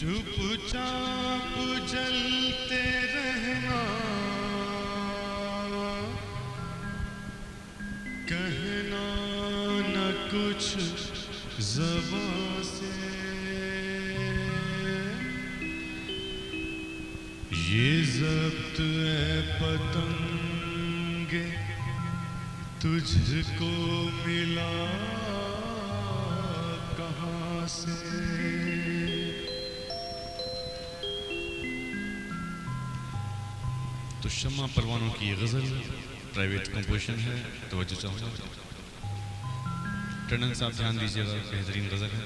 چپ چاپ جلتے رہنا۔ کہنا نہ کچھ زبان سے۔ یہ ضبط ہے پتنگ تجھ کو ملا کہاں سے؟ تو شمع پروانوں کی یہ غزل پرائیویٹ کمپوزیشن ہے، توجہ چاہوں گا ٹنڈن صاحب، دھیان دیجیے گا، بہترین غزل ہے۔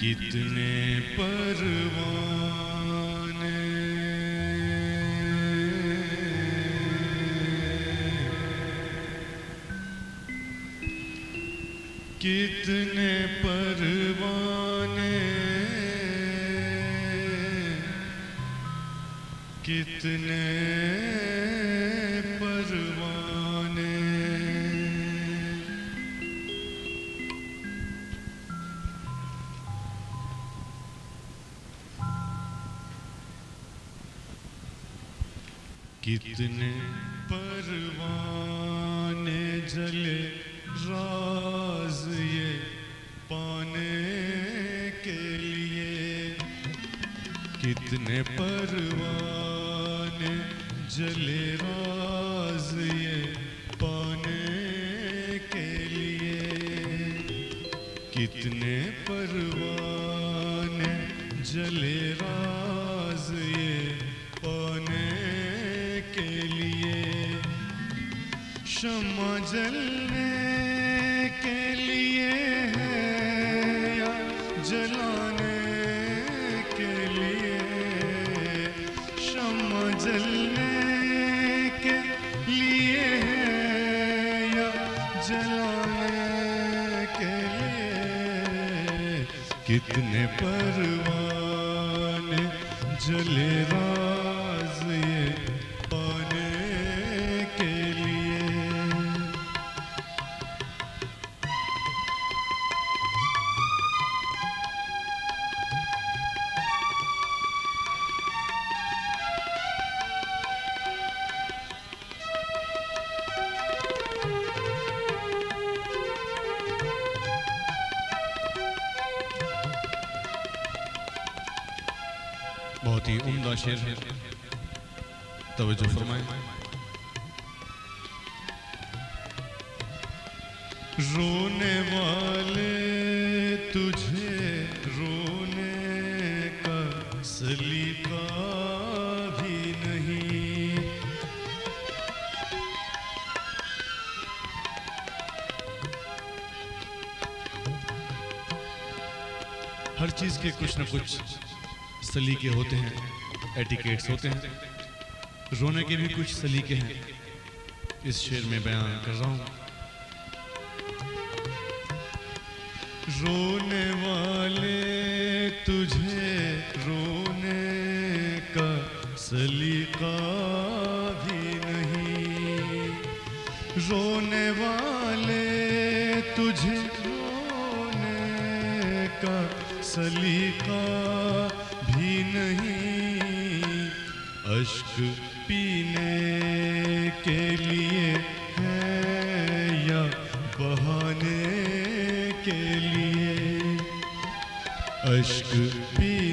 کتنے پروانے کتنے کتنے پروانے کتنے پروانے جلے راز یہ پانے کے لیے؟ کتنے پروانے جلے راز یہ پانے کے لیے۔ کتنے پروانے جلے راز یہ پانے کے لیے۔ شمع جل کتنے پروان جلوان رونے والے، تجھے رونے کا سلیقہ بھی نہیں۔ ہر چیز کے کچھ نہ کچھ سلیقے ہوتے ہیں، ایٹیکیٹس ہوتے ہیں۔ رونے کے بھی کچھ سلیقے ہیں۔ اس شعر میں بیان کر رہا ہوں۔ رونے والے تجھے رونے کا سلیقہ بھی نہیں۔ رونے والے تجھے رونے کا سلیقہ بھی نہیں۔ اشک اشک پی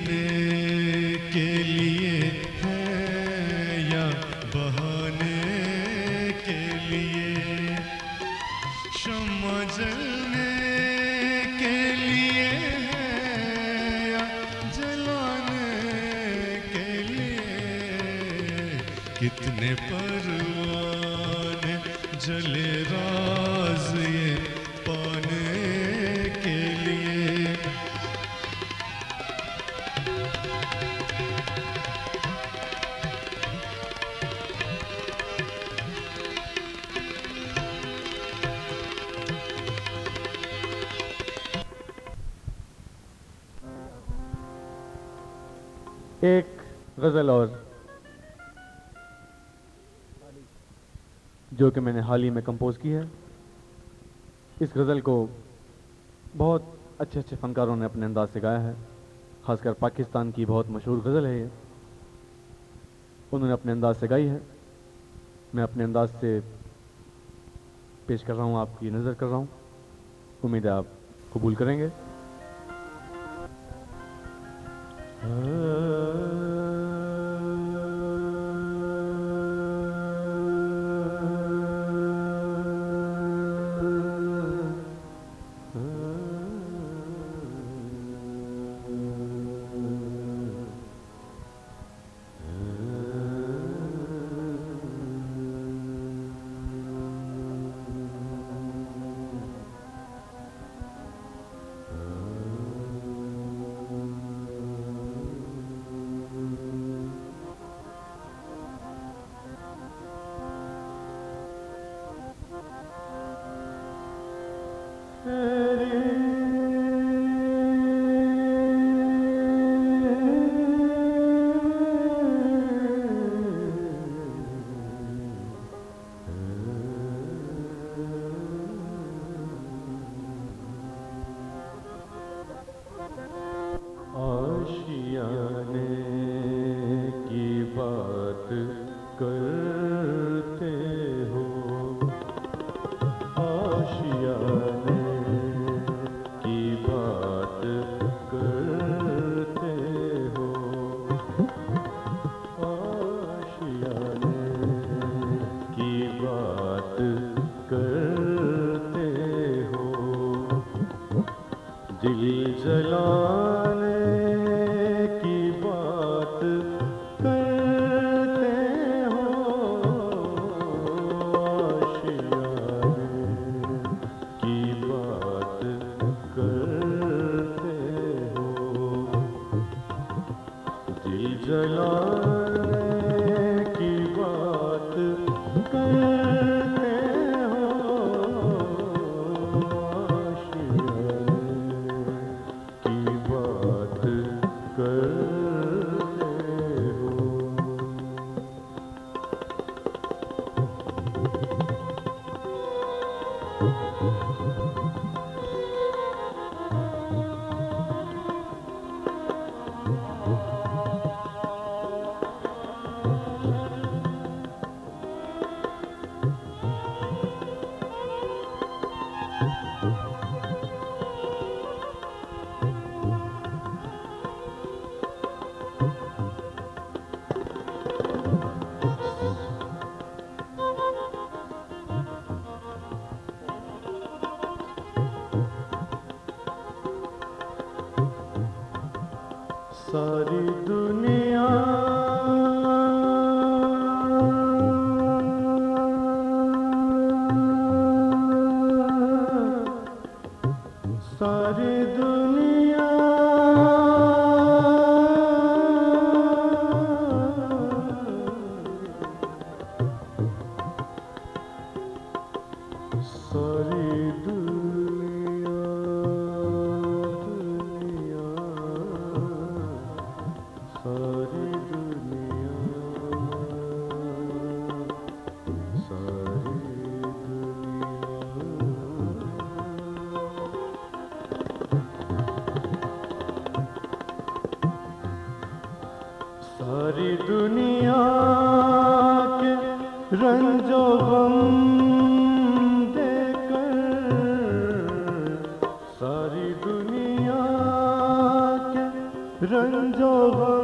حال ہی میں کمپوز کی ہے۔ اس غزل کو بہت اچھے اچھے فنکاروں نے اپنے انداز سے گایا ہے۔ خاص کر پاکستان کی بہت مشہور غزل ہے یہ۔ انہوں نے اپنے انداز سے گائی ہے۔ میں اپنے انداز سے پیش کر رہا ہوں، آپ کی نظر کر رہا ہوں۔ امید ہے آپ قبول کریں گے۔ آشیانے ساری دنیا رنج و غم دے کر ساری دنیا کے رنج و غم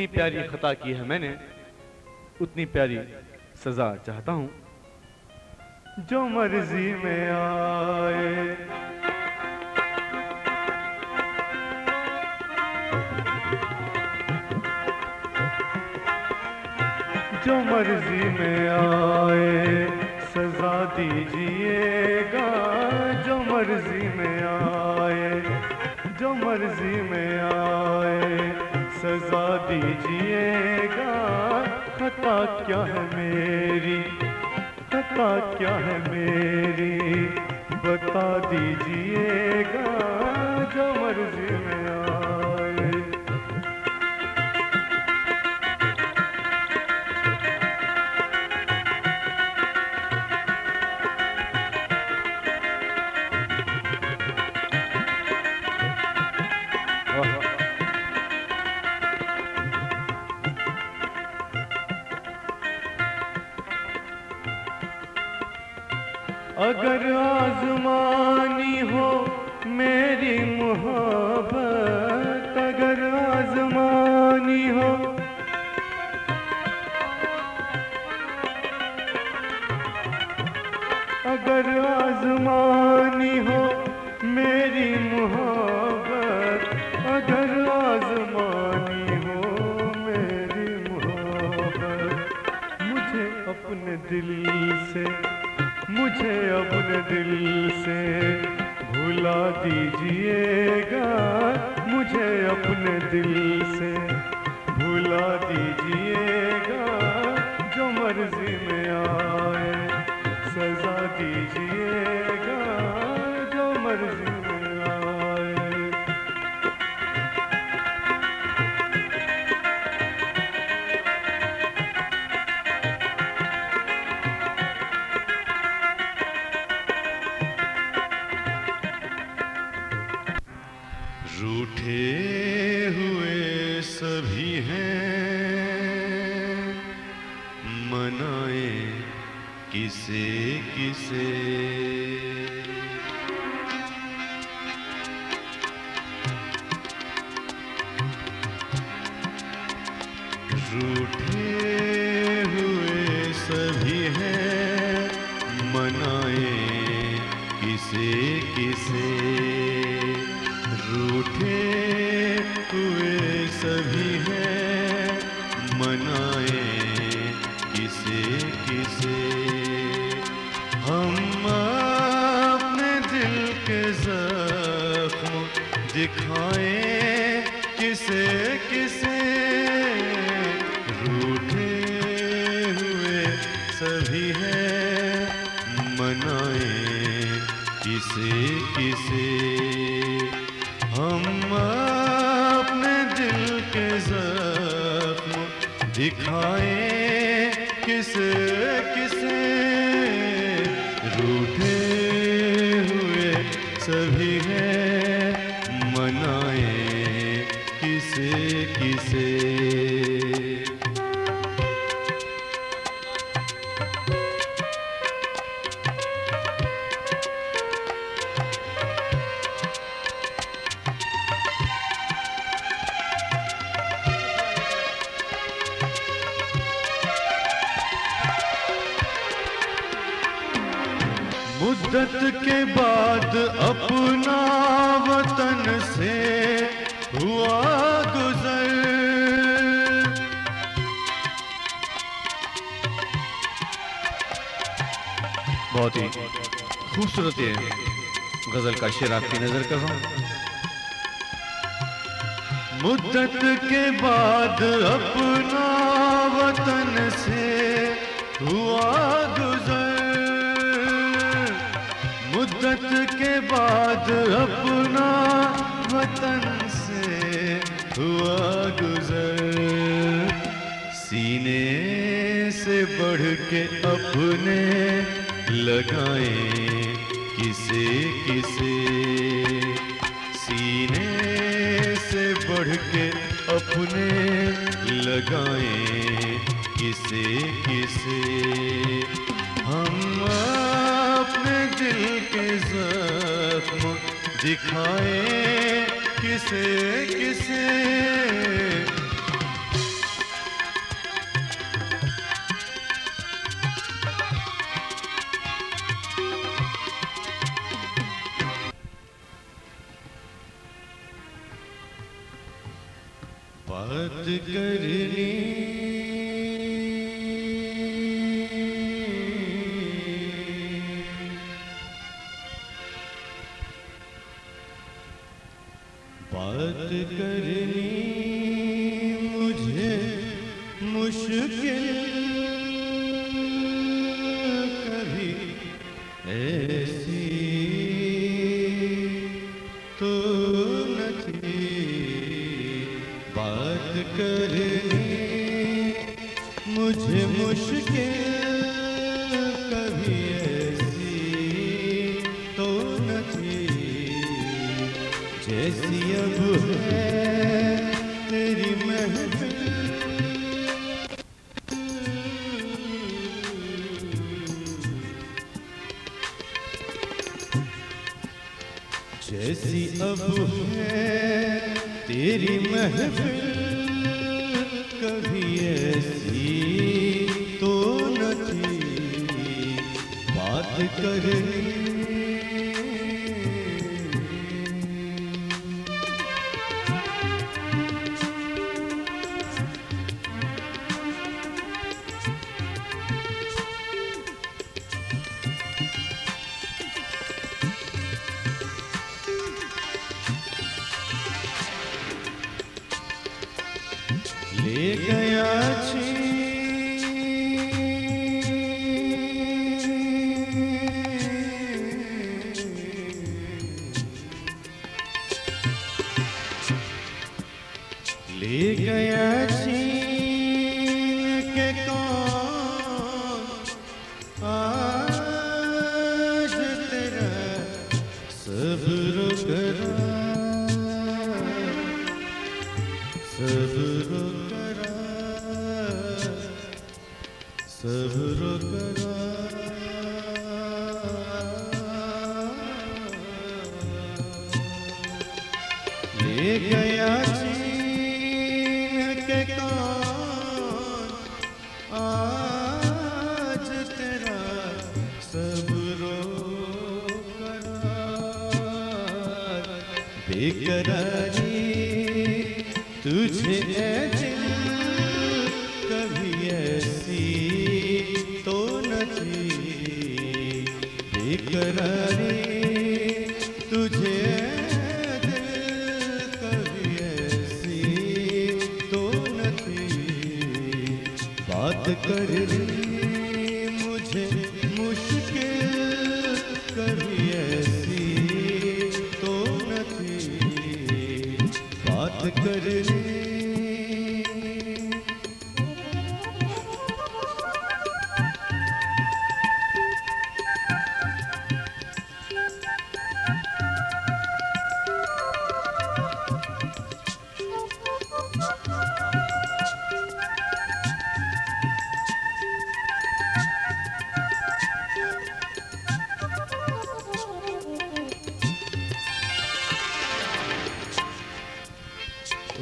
جتنی پیاری خطا کی ہے میں نے، اتنی پیاری سزا چاہتا ہوں۔ جو مرضی میں آئے۔ جو مرضی میں آئے، سزا دیجیے گا۔ جو مرضی میں آئے، جو مرضی میں آئے۔ سزا دیجیے گا۔ خطا کیا ہے میری؟ خطا کیا ہے میری؟ بتا دیجیے گا۔ جو مرضی میں آ اگر آزما دل سے بھلا دیجیے گا مجھے اپنے دل سے بھلا دیجیے مدت کے بعد اپنا وطن سے ہوا گزر۔ بہت ہی خوبصورت یہ غزل کا شعر آپ کی نظر کر رہا ہوں۔ مدت کے بعد اپنا وطن سے ہوا گزر۔ مدت کے بعد اپنا وطن سے ہوا گزر۔ سینے سے بڑھ کے اپنے لگائیں کسے کسے۔ سینے سے بڑھ کے اپنے لگائیں کسے کسے۔ ہم اپنے دل زخم دکھائے کسے کسے بات کرنی مجھے مشکل سب ہے تیری محفل کبھی ایسی تو نہ تھی۔ بات کرنی لے گیا بے تجھے کبھی ایسی تو نہ تھی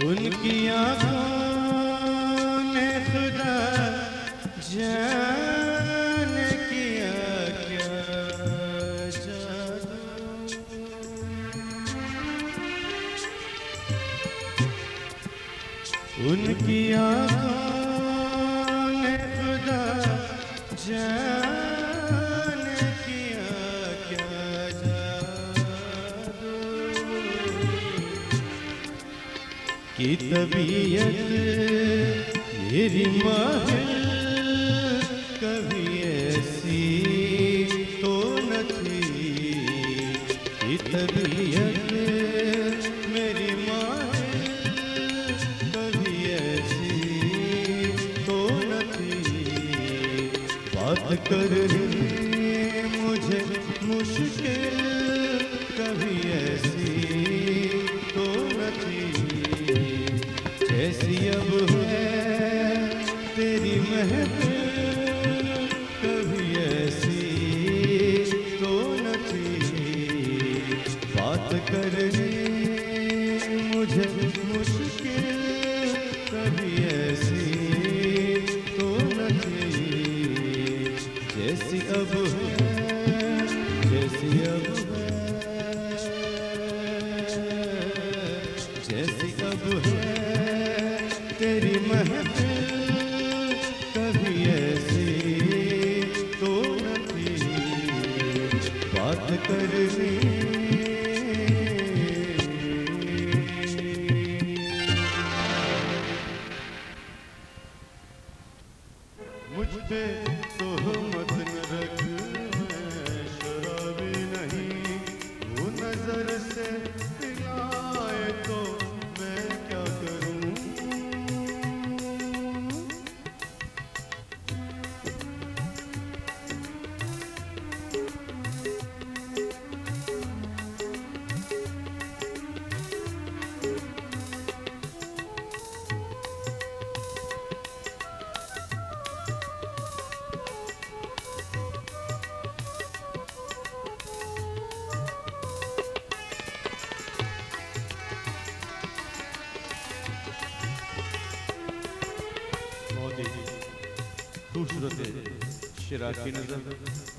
ان کی آنکھوں میں خدا جان کی طبیعت میری ماہر کبھی ایسی تو نہ تھی کی طبیعت میری ماہر کبھی ایسی تو نہ تھی بات کرنی مجھے مشکل، کبھی ایسی اب ہے تیری محفل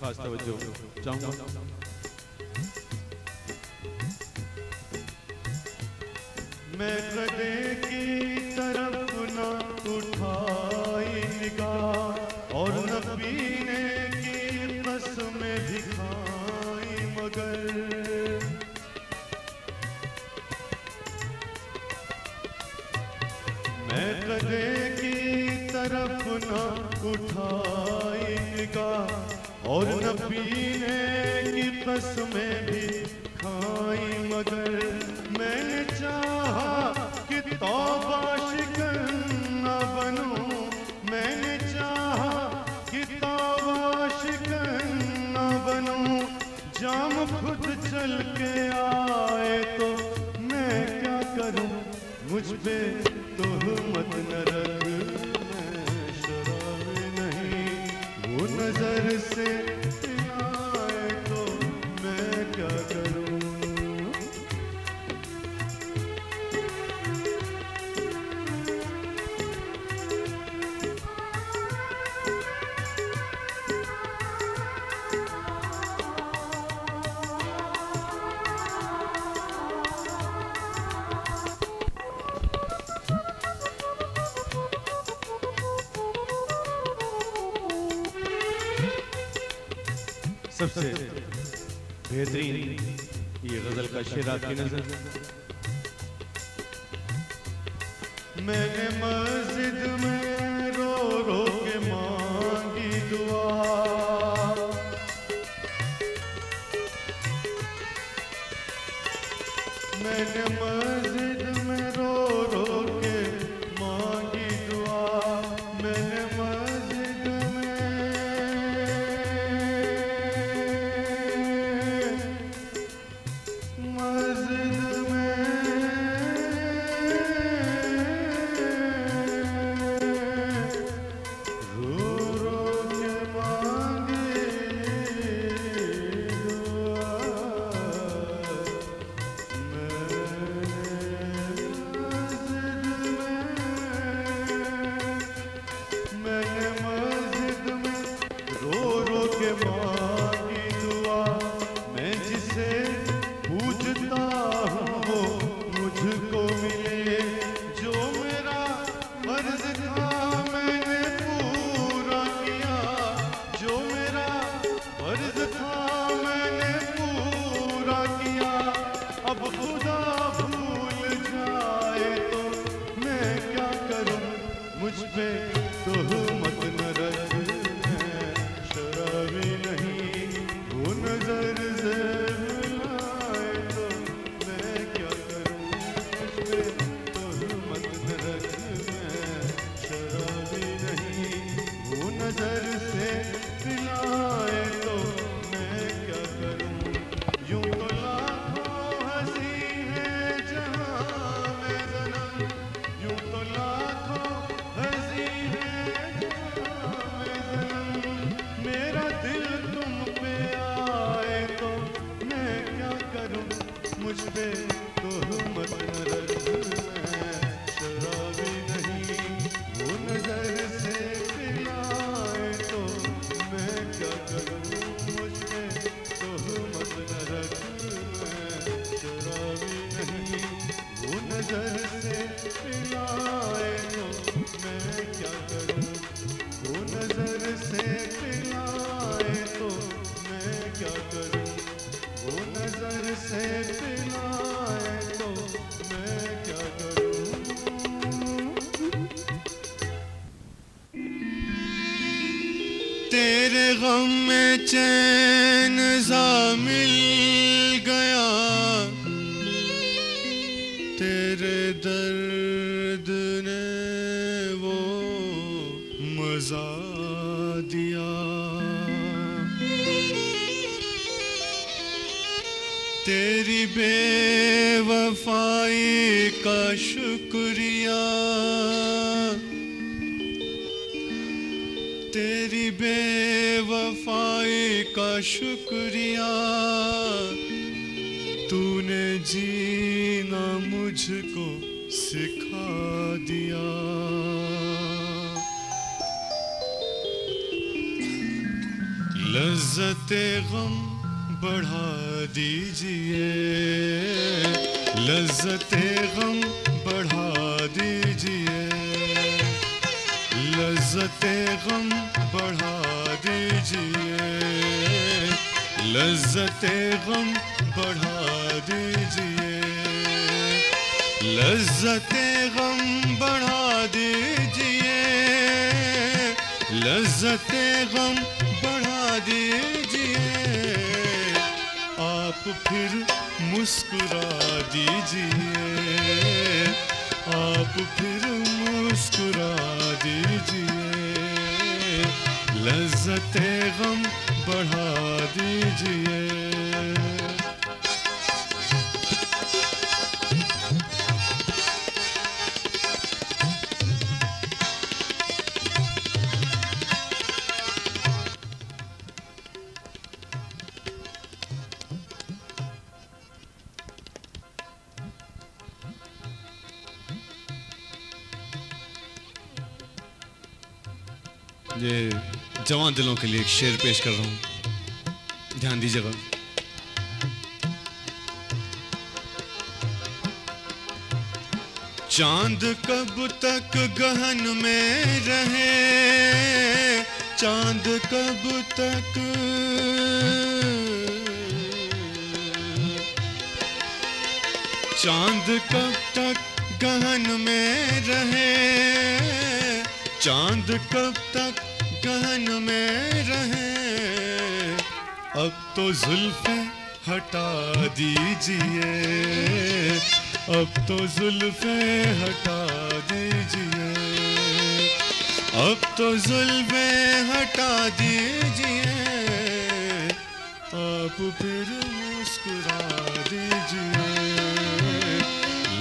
خاص توجہ چاہوں گا میں کدے کی طرف نہ اٹھائی نگاہ اور نہ پینے کی قسم دکھائی مگر میں کدے کی طرف نہ اٹھائی نگاہ اور نہ پینے کی قسمیں بھی کھائی مگر میں نے چاہا کہ توبہ شکن نہ بنوں میں نے چاہا کہ توبہ شکن نہ بنوں جام خود چل کے آئے تو میں کیا کروں؟ مجھ پہ تہمت نہ رکھ۔ سے سب سے بہترین یہ غزل کا شعر آپ کی نظر میں نے مسجد میں تیرے غم میں چین سا شکریہ۔ تو نے جینا مجھ کو سکھا دیا۔ لذت غم بڑھا دیجیے۔ لذت غم بڑھا دیجیے۔ لذت غم لذت غم بڑھا دیجیے۔ لذت غم بڑھا دیجیے۔ لذت غم بڑھا دیجیے۔ آپ پھر مسکرا دیجیے۔ آپ پھر مسکرا دیجیے۔ لذت غم بڑھا دیجیے۔ یہ جوان دلوں کے لیے ایک شعر پیش کر رہا ہوں۔ دھیان دیجیے گا۔ چاند کب تک گہن میں رہے؟ چاند کب تک؟ چاند کب تک گہن میں رہے؟ چاند کب تک گہن میں رہے۔ اب تو زلفیں ہٹا دیجیے۔ اب تو زلفیں ہٹا دیجیے۔ اب تو زلفیں ہٹا دیجیے۔ آپ پھر مسکرا دیجیے۔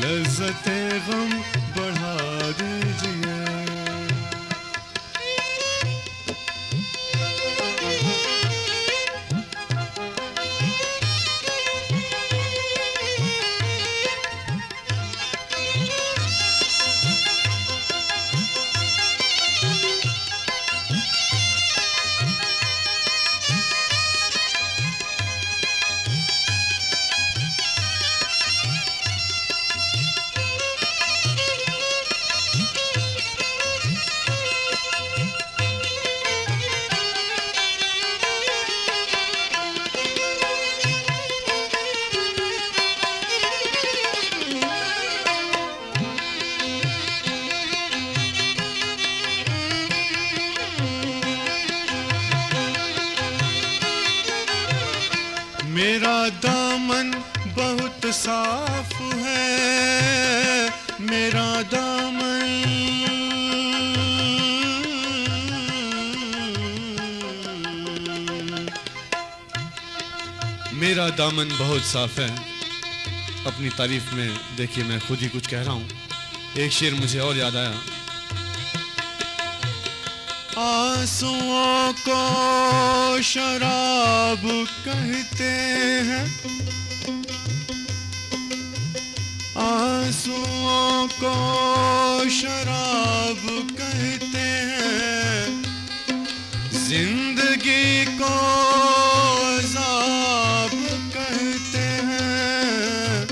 لذت غم بڑھا دیجیے۔ صاف ہے، میرا دامن۔ میرا دامن بہت صاف ہے۔ اپنی تعریف میں دیکھیے، میں خود ہی کچھ کہہ رہا ہوں۔ ایک شعر مجھے اور یاد آیا۔ آنسوؤں کو شراب کہتے ہیں۔ آنسوؤں کو شراب کہتے ہیں۔ زندگی کو عذاب کہتے ہیں۔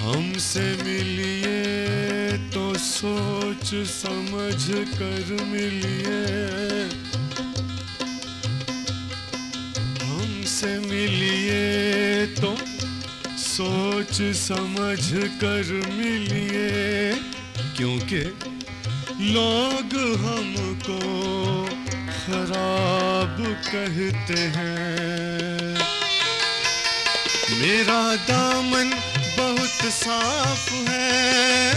ہم سے ملیے تو سوچ سمجھ کر ملیے۔ ہم سے ملیے تو سوچ سمجھ کر ملیے، کیونکہ لوگ ہم کو خراب کہتے ہیں۔ میرا دامن بہت صاف ہے،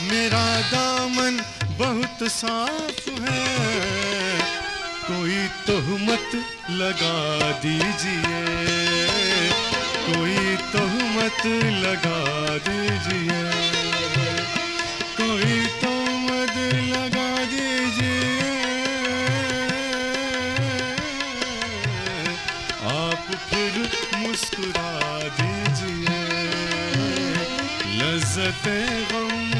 میرا دامن بہت صاف ہے۔ کوئی تہمت لگا دیجیے۔ تہمت لگا دیجیے۔ کوئی تہمت لگا دیجیے۔ آپ پھر مسکرا دیجیے۔ لذت غم